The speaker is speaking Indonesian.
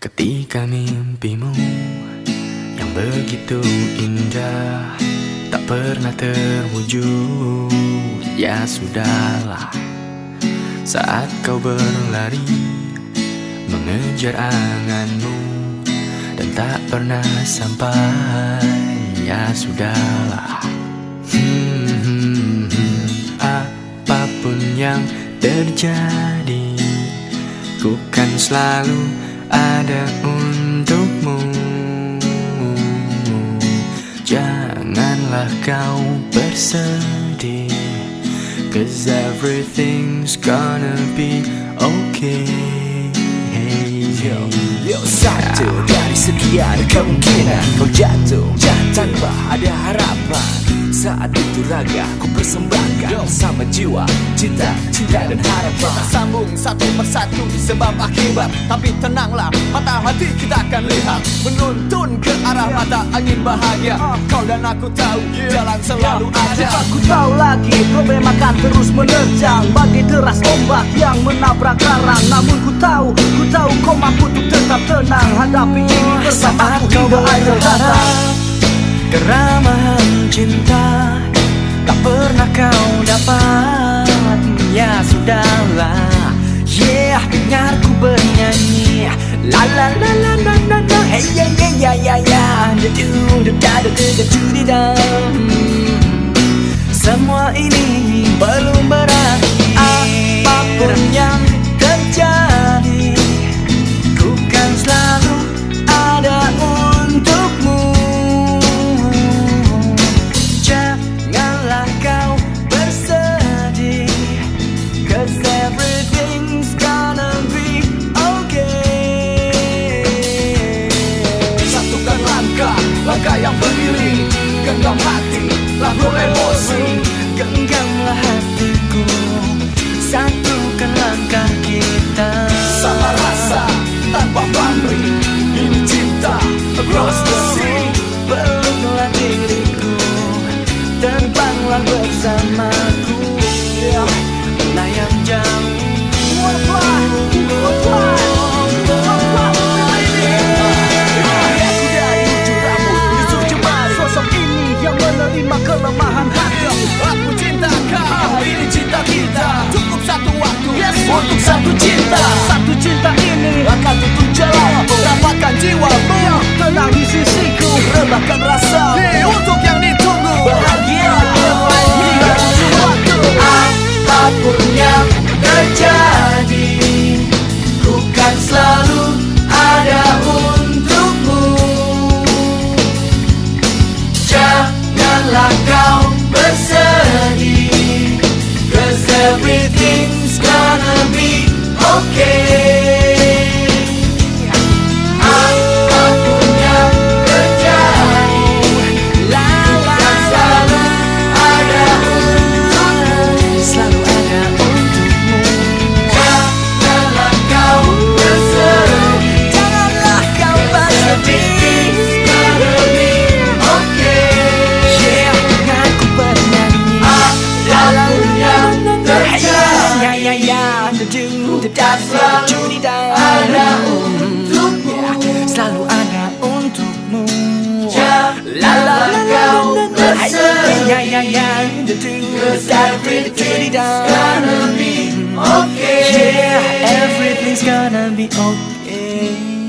Ketika mimpimu yang begitu indah tak pernah terwujud, ya sudahlah. Saat kau berlari mengejar anganmu dan tak pernah sampai, ya sudahlah. Hmm, hmm, hmm. apa pun yang terjadi, ku kan selalu ada untukmu. Janganlah kau bersedih, cause everything's gonna be okay. Yo, yo satu dari sekian kemungkinan kau jatuh tanpa ada harapan saat itu raga ku persembahkan sama jiwa, cinta, cinta dan harapan. Kita sambung satu persatu sebab akibat. Tapi tenanglah, mata hati kita akan lihat. Menuntun ke arah mata angin bahagia. Kau dan aku tahu, jalan selalu ada. Aku tahu lagi problem akan terus menerjang Bagi deras ombak yang menabrak karang Namun ku tahu, ku tahu kau mampu untuk tetap tenang. Hadapi ini bersamaku hingga akhir datang Keramahan cinta tak pernah kau dapat. Ya sudahlah. Yeah, dengarku bernyanyi. La la la la la la across the sea Peluklah diriku Terbanglah bersamaku Selalu ada untukmu Selalu ada untukmu La la la kau bersedih Cause everything's gonna be okay Yeah, everything's gonna be okay